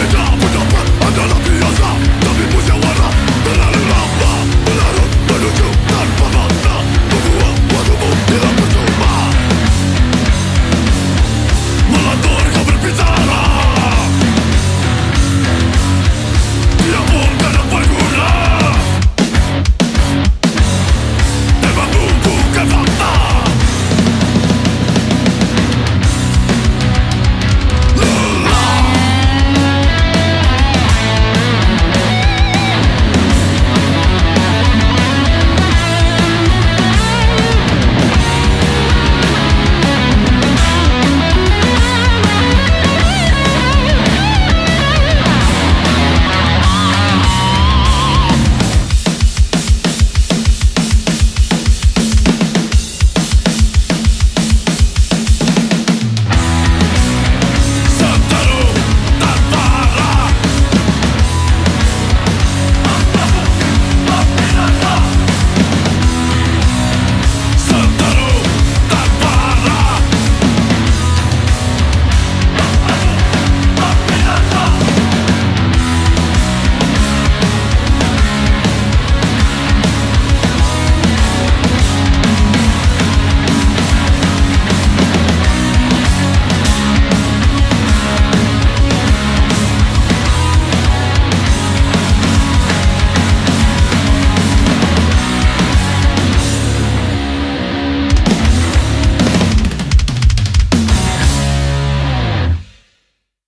it up with the